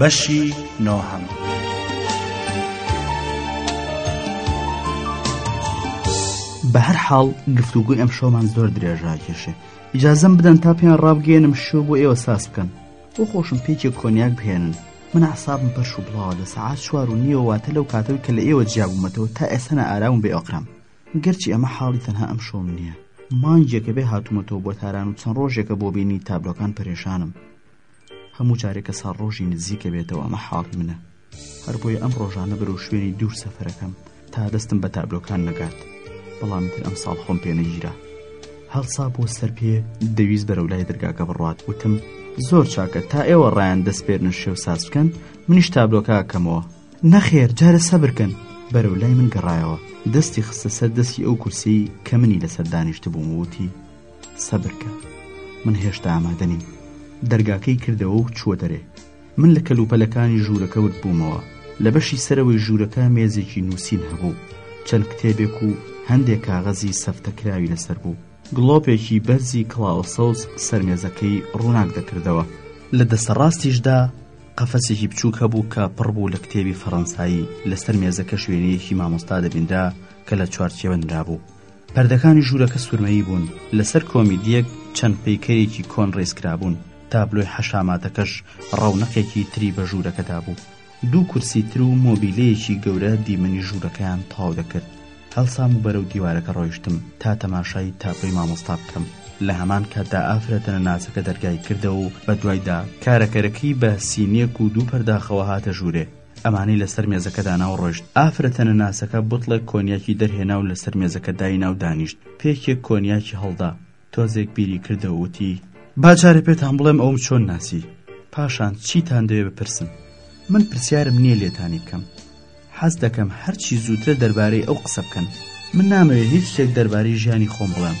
بەشی نۆهەم. بە هەر حاڵ گفتوگوی ئەم شۆمان زۆر درێژاکێشێ ئیجازم بدەن تا پێیان ڕابگەێنم شو بۆ ئێوە ساز بکەن بۆ خۆشم پێکی کۆنیاک بهێنن من عسابم پەرش و بڵاوە لە سەعات چوار و نیوە واتە لەو کاتەوە کە لە ئێوە جیابوومەتەوە تا ئێسەنە ئاراوم بێ ئۆقرام گەرچی ئەمە حاڵی تەنها ئەم شۆم نییە مانگێکە بێ هاتوومەتەوە بۆ تاران و چەند ڕۆژێکە بۆ بینی تابلۆکان پەرێشانم هەموو جارێک کە ساڕۆژی نزیکە بێتەوە ئەمە حاڵی منە هەر بۆیە ئەم ڕۆژانە بەرەو شوێنی دوور سەفەرەکەم تا دەستم بە تابلۆکان نەگات بەڵام تر ئەم ساڵ خۆم پێنەگیرا هەڵسا بۆ سەر پێ دەویست بەرەو لای دەرگاکە بڕات وتم زۆر چاکە تا ئێوە ڕایان دەستپێرن شێو ساز بکەن منیش تابلۆکە کەمەوە نەخێر جارە سەبرکەن بەرەو لای من گەڕایەوە دەستی خستە سەر دەستی ئەو کورسی کە منی لەسەر دانیشت بووم وتی سەبر کە من هێشتا ئامادە نیم. دەرگاکەی کردەوە و چووە دەرێ. من لە کەلوپەلەکانی ژوورەکە ورد بوومەوە. لە بەشی سەرەوەی ژوورەکە مێزێکی نووسین هەبوو. چەند کتێبێک و هەندێک کاغەزی سەفتەکراوی لەسەر بوو. گڵۆپێکی بەرزی کڵاوە سەوز سەر مێزەکەی ڕووناک دەکردەوە. لە دەستە ڕاستیشدا قەفەسێکی بچووک هەبوو کە پڕ بوو لە کتێبی فەڕەنسایی، لەسەر مێزەکەش وێنەیەکی مامۆستا دەبینرا کە لە چوارچێوە نرابوو. پردەکانی ژوورەکە سورمەیی بوون، لەسەر کۆمیدییەک چەند پەیکەرێکی کۆن ڕێزکرابوون، تابلۆی حەشاماتەکەش ڕەونەقێکی تری بە ژوورەکە دابوو. دوو کورسی تر و مۆبیلەیەکی گەورە دیمەنی ژوورەکەیان تەواو دەکرد. هەڵسام و بەرەو دیوارەکە ڕۆیشتم تا تەماشای تابلۆی مامۆستا بکەم. لە هەمان کاتدا ئافرەتە نەناسەکە دەرگای کردەوە و بە دوایدا، کارەکەرەکەی بە سینییەک و دوو پەرداخەوە هاتە ژوورێ، ئەمانەی لەسەر مێزەکە دانا و ڕۆشت ئافرە تەنەناسەکە بتڵێک کۆنیاکی دەرهێنا و لەسەر مێزەکە داینا و دانیشت پێکێک کۆنیاکی هەڵدا تۆزێک بیری کردەوە وتی باجارێ پێتان بڵێم ئەوم چۆن ناسی پاشان چیتان دەوێ بپرسم من پرسیارم نییە لێتانی بکەم حەز دەکەم هەرچی زووترە دەربارەی ئەو قسە بکەن من نامەوێ هیچ شتێک دەربارەی ژیانی خۆم بڵێم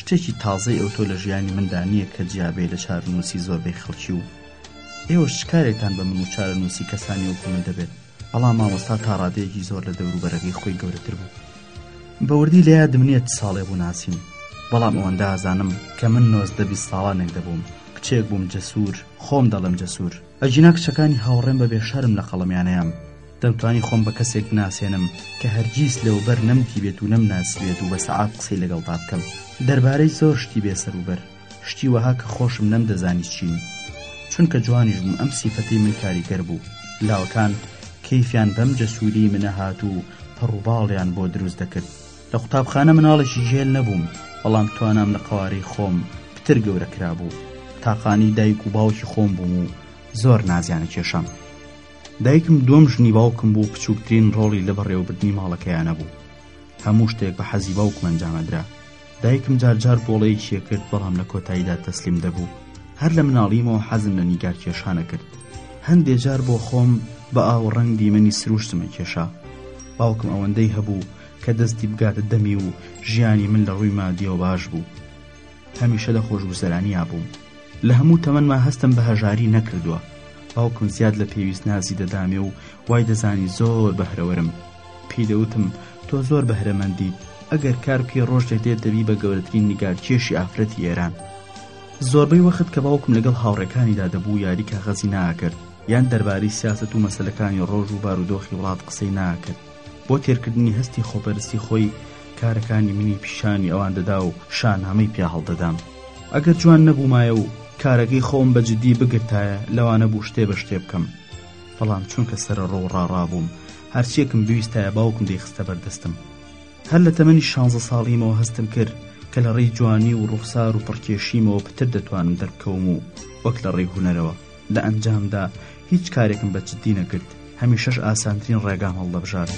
شتێکی تازەی ئەوتۆ لە ژیانی مندا نییە کە جیابێ لە چارنووسی زۆربەی خەڵکی و ئێوەش چ کارێکتان بە من و چارەنووسی کەسانی وەکو من دەبێت بەڵام مامۆستا تا ڕادەیەکی زۆر لە دەوروبەرەکەی خۆی گەورەتر بوو بەوردی لە یادم نییە چ ساڵێ بوو ناسیم بەڵام ئەوەندە ئازانم کە من نۆزدە بیست ساڵانێک دەبووم کچێک بووم جەسوور خۆم دەڵێم جەسوور ئەگینا کچەکانی هاوڕێم بە بێشەرم لە قەڵەمیانەیەم دەمتوانی خۆم بە کەسێک بناسێنم کە هەرگیز لەوبەر نەمدیبێت و نەمناسیبێت و بە سەعات قسەی لەگەڵدا بکەم دەربارەی زۆر شتی بێ سەروبەر شتی وەها کە خۆشم نەمدەزانی چین چونکە جوانیش بووم ئەم سیفەتەی من کاریگەر بوو لاوەکان کەیفیان بەم جەسووری منە هات و پەڕوباڵیان بۆ دروست دەکرد لە قوتابخانە مناڵێکی گێل نەبووم بەڵام توانام لە قەوارەی خۆم پتر گەورە کرابوو تاقانی دایک و باوکی خۆم بووم و زۆر نازیانە کێشام دایکم دووەم ژنی باوکم بوو بچووکترین ڕۆڵی لە بەڕێوەبردنی ماڵەکەیانە بوو هەموو شتێک بە حەزی باوکمەنجامەدرا دایکم جار جار بۆڵەیەکی ئەکرد بەڵام لە کۆتاییدا تەسلیم دەبوو هەر لە مناڵیمەوە حەزم لە نیگار کێشانە کرد هەندێ جار بۆ خۆم بە ئاو ڕەنگ دیمەنی سروشتمە کێشا باوکم ئەوەندەی هەبوو کە دەستی بگاتە دەمی و ژیانی من لە ڕووی مادیەوە باش بوو هەمیشە لە خۆشگوزەرانیا بووم لە هەموو تەمەنما هەستم بە هەژاری نەکردووە باوکم زیاد لە پێویست نازی دەدامێ و وای دەزانی زۆر بەهرەوەرم پێی دەوتم تۆ زۆر بەهرەمەندیت ئەگەر کار بکەی ڕۆژ لێ دێت دەبی بە گەورەترین نیگارکێشی ئافرەتی ئێران زۆربەی وەخت کە باوکم لەگەڵ هاوڕێکانیدا دەبوو یاری کاغەزی ناکرد یان دەربارەی سیاسەت و مەسەلەکانی ڕۆژ و بارودۆخی وڵات قسەی ناکرد بۆ تێرکردنی هەستی خۆپەرستی خۆی کارەکانی منی پیشانی ئەوان دەدا و شانامەی پیا هەڵدەدام ئەگەر جوان نەبوومایە و کارەکەی خۆم بە جددی بگرتایە لەوانە بوو شتێ بە شتێ بکەم بەڵام چونکە سەرە ڕۆ ڕاڕابووم هەرچیەکم بویستایە باوکم دەیخستە بەردەستم هەر لە تەمەنی شانزە ساڵیمەوە هەستم کرد کە لە ڕێی جوانی و ڕوخسار و پڕکێشیمەوە پتر دەتوانم دەرکەوم و وەک لە ڕێی هوەرەوە لە ئەنجامدا هیچ کارێکم بە جددی نەکرد هەمیشەش ئاسانترین ڕێگام هەڵدەبژارد.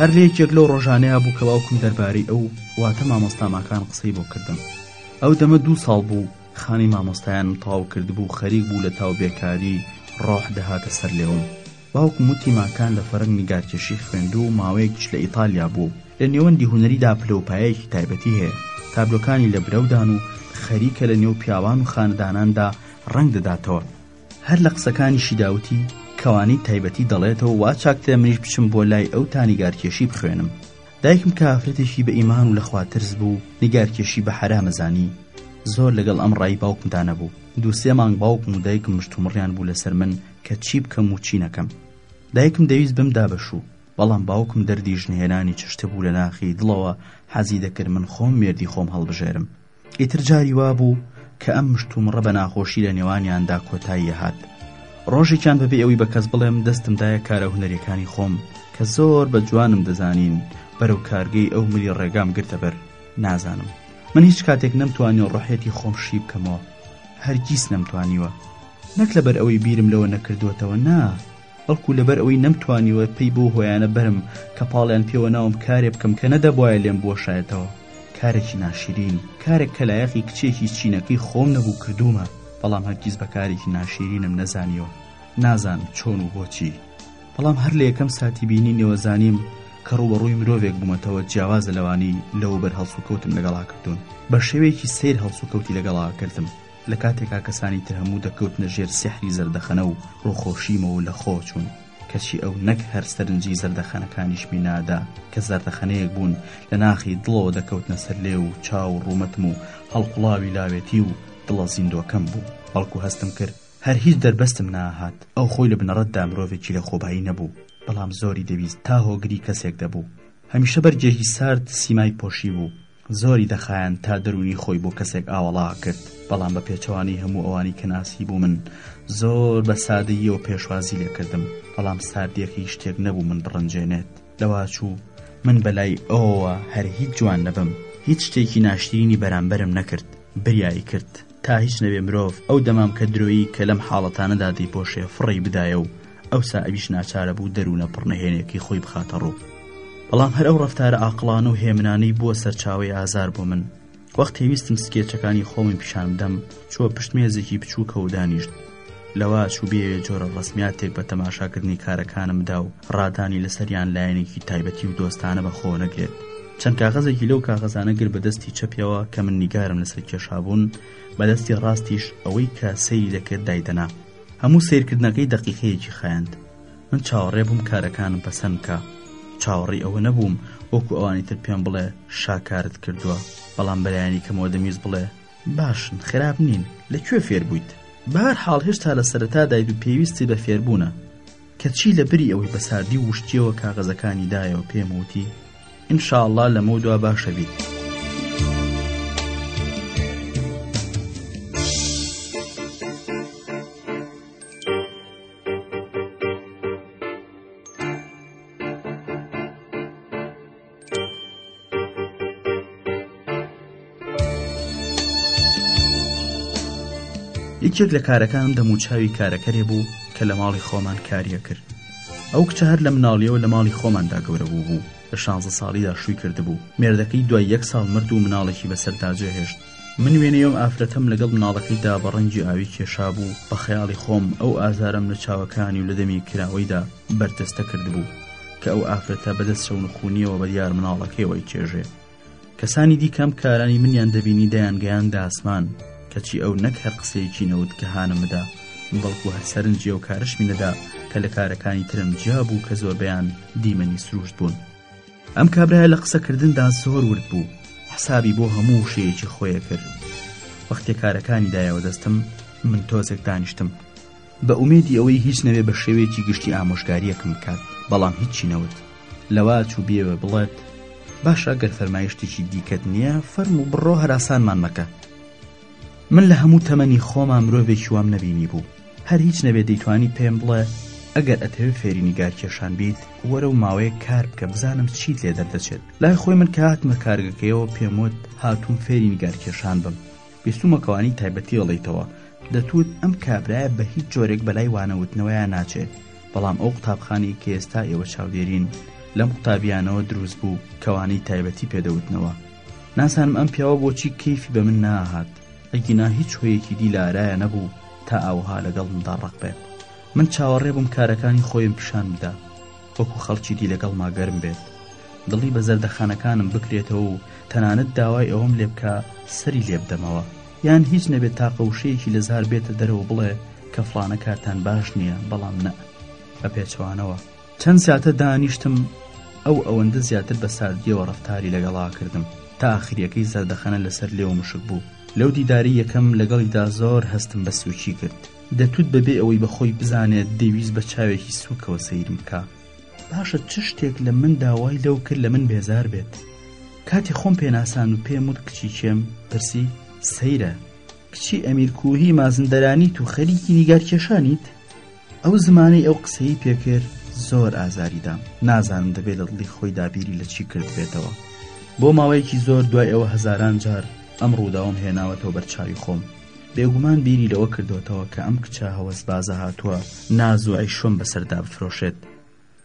هەر لە یەکێک لەو ڕۆژانەیە بوو کە باوکم دەربارەی ئەو واتە مامۆستاماکان قسەی بۆ کردم ئەو دەمە دوو ساڵ بوو خانی مامۆستایانم تاو کردبوو خەریک بوو لە تاو بێکاری ڕۆح دەهاتە سەر لێوم باوکم وتی ماکان لە فەرەنگ نیگارکێشی خوێندووە و ماوەیەکیش لە ئیتالیا بووە و لە نێوەندی هونەریدا پلەوپایەیەکی تایبەتی هەیە، تابلۆکانی لە برەودان و خەریکە لە نێو پیاوان و خانەداناندا ڕەنگ دەداتەوە. هەر لە قسەکانیشیدا وتی کەوانەی تایبەتی دەڵێتەوە وا چاکترە منیش بچم بۆ لای ئەو تا نیگارکێشی بخوێنم. دایکم کە ئافرەتێکی بە ئیمان و لە خوا ترس بوو، نیگارکێشی بە حەرام ئەزانی، زۆر لەگەڵ ئەم ڕای باوکمدا نەبوو. دوو سێ مانگ باوکم و دایکم مشتومڕیان بوو لەسەر من کە چی بکەم و چی نەکەم دایکم دەویست بم دابەشوو بەڵام باوکم دەردی ژنهێنانی چشتە بوو لە ناخی دڵەوە حەزی دەکرد من خۆم مێردی خۆم هەڵبژێرم ئیتر جاری وا بوو کە ئەم مشتومڕە بە ناخۆشی لە نێوانیاندا کۆتاییە هات ڕۆژێکیان بەبێ ئەوی بە کەس بڵێم دەستمدایە کارە هونەرەکانی خۆم کە زۆر بە جوانم دەزانین بەرەو کارگەی ئەو ملی ڕێگام گرتە بەر نازانم من هیچ کاتێک نەمتوانی ڕحێتی خۆم شی بکەمەوە هەرگیز نەمتوانیوە نەک لەبەر ئەوەی بیرم لەوە نەکردووەتەوە نا بەڵکو لەبەر ئەوەی نەمتوانیوە پێی بۆ هۆیانە بەرم کە پاڵیان پێوە ناوم کارێ بکەم کە نەدەبواە لێم بوەشایەتەوە کارێکی ناشیرین کارێک کە لایەقی کچێکی چینەکەی خۆم نەبوو کردوومە بەڵام هەرگیز بە کارێکی ناشیرینم نەزانیوە نازانم چۆن و بۆچی بەڵام هەر لە یەکەم ساتی بینینیەوە زانیم کە ڕووبەڕووی مرۆڤێک بوومەتەوە جیاوازە لەوانی لەوبەر هەڵسوکەوتم لەگەڵا کردوون بە شێوەیەکی سیر هەڵسوکەوتی لەگەڵا کردم لە کاتێکا کەسانی تر هەموو دەکەوتنە ژێر سحری زەردەخەنە و ڕووخۆشیمەوە لە خۆ چوون کەچی ئەو نەک هەر سەرنجی زەردەخەنەکانیشمی نادا کە زەردەخەنەیەک بوون لە ناخی دڵەوە دەکەوتنە سەر لێ و چاو ڕوومەتم و هەڵقوڵاوی لاوێتی و دڵە زیندۆکەم بوو بەڵکو هەستم کرد هەر هیچ دەربەستم ناهات، ئەو خۆی لە بنەڕەتدا مرۆڤێکی لەخۆبایی نەبوو، بەڵام زۆری دەویست تا هۆگری کەسێک دەبوو. هەمیشە بەرگێکی سارد سیمای پۆشیبوو، زۆری دەخایاند تا دەروونی خۆی بۆ کەسێک ئاوەڵا ئەکرد، بەڵام بە پێچەوانەی هەموو ئەوانی کە ناسیبوومن زۆر بە سادەییەوە پێشوازی لێکردم، بەڵام ساردییەکەی شتێک نەبوو من بڕەنجێنێت. لەواچوو من بەلای ئەوەوە هەر هیچ جوان نەبم، هیچ شتێکی ناشرینی بەرامبەرم نەکرد، بریایی کرد. تا هیچ نەبێ مرۆڤ ئەو دەمامکە درۆیی کە لەم حاڵەتانەدا دەیپۆشێ فڕێی بدایە و ئەوسا ئەویش ناچارە بوو دەروونە پڕنەهێنێکی خۆی بخاتە ڕوو بەڵام هەر ئەو ڕفتارە ئاقلانە و هێمنانەی بووە سەرچاوی ئازار بۆ من وەخت هێویستم سکێچەکانی خۆمی پیشان بدەم چووە پشت مێزێکی بچووکە و دانیشت لەوە چوو بێوێ جۆرە ڕسمیاتێک بە تەماشاکردنی کارەکانم بدا و ڕادانی لەسەریان لایەنێکی تایبەتی و دۆستانە بە خۆ نەگرێت چەند کاغەزێکی لەو کاغەزانە گر بە دەستی چەپیەوە کە من نیگارم لەسەر کێشابوون بە دەستی ڕاستیش ئەوەی کە سەیری دەکرد دایدەنا هەموو سیرکردنەکەی دەقیقەیەکی خایند من چاوەڕێ بووم کارەکانم پەسەند بکە چاوەڕی ئەوە نەبووم وەکو ئەوانی تر پێم بڵێ شاکارت کردووە بەڵام بەلایەنی کەمەوە دەمویست بڵێ باشن خراپ نین لە کوێ فێر بوویت بەهەر حاڵ هێشتا لە سەرتا داید و پێویستی بە فێربوونە کەچی لە بری ئەوەی بە ساردی و وشتیەوە کاغەزەکانی دایەوە پێم وتی ئینشاءله لەمە دوا باشە بیت. یەکێک لە کارەکانم دەموچاوی کارەکەرێ بوو کە لە ماڵی خۆمان کاریە کرد ئەو کچە هەر لە مناڵیەوە لە ماڵی خۆماندا گەورە بوو بوو لە شانزە ساڵیدا شووی کردبوو مێردەکەی دوای یەک ساڵ مرد و مناڵێکی بەسەر داجێهێشت من وێنەی ئەم ئافرەتەم لەگەڵ مناڵەکەی دا بە ڕەنگی ئاوی کێشابوو بە خەیاڵی خۆم ئەو ئازارەم لە چاوەکانی و لە دەمی کراوەیدا بەردەستە کردبوو کە ئەو ئافرەتە بەدەست شەون و خونیەوە بە دیار مناڵەکەیەوەی چێژێ کەسانی دیکەم کارانی منیان دەبینی دەیان گەیان داسمان کەچی ئەو نەک هەر قسەیەکی نەوت کە هانمدا بەڵکو هەر سەرنجی و کارشمی نەدا کە لە کارەکانی ترم جیا بوو کە زۆربیان دیمەنی سروشت بوون ئەم کابرایە لە قسە کردندا زۆر ورد بوو حسابی بۆ هەموو وشەیەکی خۆیە کرد وەختێ کارەکانی دایەوە دەستم من تۆزێک دانیشتم بە ئومێدی ئەوەی هیچ نەوێ بە شێوەیەکی گشتی ئامۆژگاریەکم بکات بەڵام هیچی نەوت لەوا چوو بێوە بڵێت باشە گەر فەرمایشتێکی دیکەت نییە فەرم و بڕۆ هەراسانمان مەکە من لە هەموو تەمەنی خۆما مرۆڤێکی وام نەبینیبوو هەر هیچ نەبێ دەیتوانی پێم بڵێ ئەگەر ئەتەوێ فێری نیگار کێشان بیت وەرە و ماوەیەک کار بکە بزانم چیت لێ دەردەچێت لای خۆی من کە هاتمە کارگەکەیەوە پێم وت هاتووم فێری نیگار کێشان بم بیستومە کەوانی تایبەتی ئەڵێیتەوە دەتوت ئەم کابرایە بە هیچ جۆرێک بەلای وانەوتنەوەیان ناچێت بەڵام ئەو قوتابخانەی کە ئێستا ئێوە چاودێرین لەم قوتابیانەوە دروست بوو کەوانی تایبەتی پێدەوتنەوە نازانم ئەم پیاوە بۆچی کەیفی بە من ناهات ئەگینا هیچ هۆیەکی دی لە ئارایە نەبوو تا ئاوها لەگەڵمدا ڕەق بێت من چاوەڕێ بووم کارەکانی خۆیم پیشان بدا وەکو خەڵکی دی لەگەڵما گەرم بێت دڵی بە زەردەخانەکانم بکرێتەوە و تەنانەت داوای ئەوەم لێ بکا سەری لێ بدەمەوە یان هیچ نەبێت تاقە وشەیەکی لە زار بێتە دەرەوە بڵێ کە فڵانە کارتان باش نییە بەڵام نە بە پێچەوانەوە چەند ساتە دانیشتم ئەو ئەوەندە زیاتر بە ساردیەوە ڕفتاری لەگەڵا کردم تا ئاخریەکەی زەردەخەنە لەسەر لێو مشک بوو لەو دیداری یەکەم لەگەڵیدا زۆر هەستم بە سوچی کرد دەتوت بەبێ ئەوەی بەخۆی بزانێت دەویست بە چاوێکی سوکەوە سەیرم بکە باشە چ شتێک لە من داوای لەو کرد لە من بێزار بێت کاتی خۆم پێناسان و پێم وت کچی کێم پرسی سەیرە کچی ئەمیر کوهی مازندەرانیت و خەریکی نیگار کێشانیت ئەو زمانەی ئەو قسەی پێکرد زۆر ئازاریدام نازانم دەبێت لە دڵی خۆی دابیری لە چی کرد بێتەوە بۆ ماوەیەکی زۆر دوای ئەوە هەزاران جار ئەم ڕووداوم هێناوەتەوە بەرچاوی خۆم بێگومان بیری لەوە کردوتەوە کە ئەم کچە هەوەس بازە هاتووە نازوعی شوم بەسەردا بفرۆشێت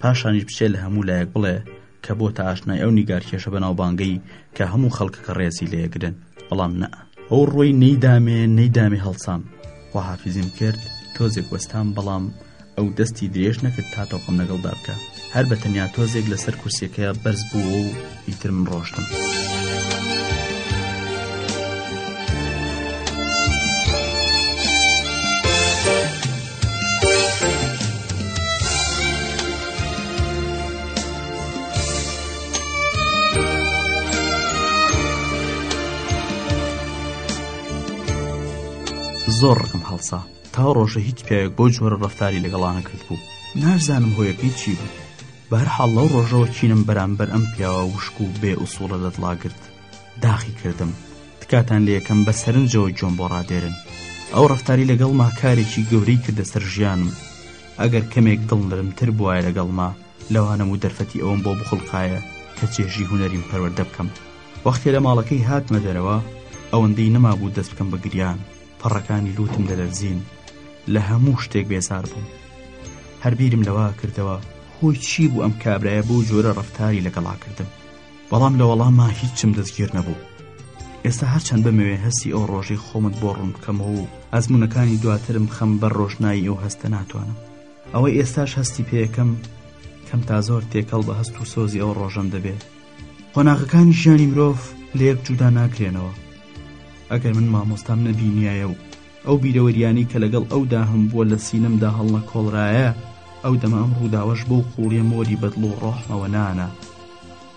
پاشانیش بچێت لە هەموو لایەک بڵێ کە بۆ تا ئاشنای ئەو نیگارکێشە بەناوبانگەی کە هەموو خەڵکەکە ڕێزی لێگرن بەڵام نە ئەو ڕۆی نەیدامێ نەیدامێ هەڵسام خواحافیزیم کرد تۆزێک وەستام بەڵام ئەو دەستی درێژ نەکرد تا تۆقم لەگەڵدا بکە هەر بە تەنیا تۆزێک لەسەر کورسیەکەیە بەرز بوو و ئیتر من ڕۆشتم. زۆر ڕقم هەڵسا تا ئەو ڕۆژە هیچ پیاوێک بەو جۆرە ڕەفتاری لەگەڵا نەکردبوو نازانم هۆیەکەی چی بوو بەهەرحاڵ لەو ڕۆژەوە کینم بەرامبەر ئەم پیاوە وشک و بێ ئوسوڵە لەدڵاگرت داخی کردم تکاتان لە یەکەم بە سەرنجەوە گۆم بۆ ڕادێرن ئەو ڕفتاری لەگەڵ ما کارێکی گەورەی کردە سەر ژیانم ئەگەر کەمێک دڵ نرمتر بواە لەگەڵما لەوانەم و دەرفەتی ئەوم بۆ بخڵقایە کە چێژی هوەریم پەروەەردە بکەم وەختێ لە ماڵەکەی هاتمە دەرەوە ئەوەندەی نەمابوو دەست بکەم بە گریان پەڕەکانی لوتم دەدەرزین لە هەموو شتێک بێزار بووم هەر بیرم لەوە کردەوە هۆی چی بوو ئەم کابرایە بۆ جۆرە ڕفتاری لەگەڵا کردم بەڵام لە وەڵاما هیچم دەستگیر نەبوو ئێستا هەرچەند بمەوێ هەستی ئەو ڕۆژەی خۆمت بۆ ڕوون بکەمەوە و ئەزمونونەکانی دواترم خەم بەر ڕۆژنایی ئەو هەستە ناتوانم ئەوەی ئێستاش هەستی پێەکەم کەم تا زۆر تێکەڵ بە هەست و سۆزی ئەو ڕۆژەم دەبێت قۆناغەکانی ژیانی مرۆڤ لە یەک جودا ناکرێنەوە ئەگەر من مامۆستام نەبینایە و ئەو بیرەوەرییانەی کە لەگەڵ ئەودا هەمبووە لە سینەمدا هەڵنەکۆڵرایە، ئەو دەمە ئەم ڕووداوەش بەو قووڵییە مۆری بە دڵ و ڕۆحمەوە نانا.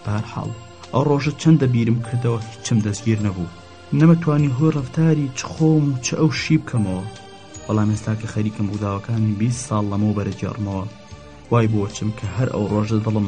بە هەر حاڵ، ئەو ڕۆژە چەندە بیرم کردەوە هیچم دەستگیر نەبوو. نەمتوانی هۆی ڕەفتاری چ خۆم و چ ئەو شی بکەمەوە. بەڵام ئێستا کە خەریکم ڕووداوەکانی بیست ساڵ لەمەوبەر ئەگێڕمەوە، وای بۆ ئەچم کە هەر ئەو ڕۆژە دڵم،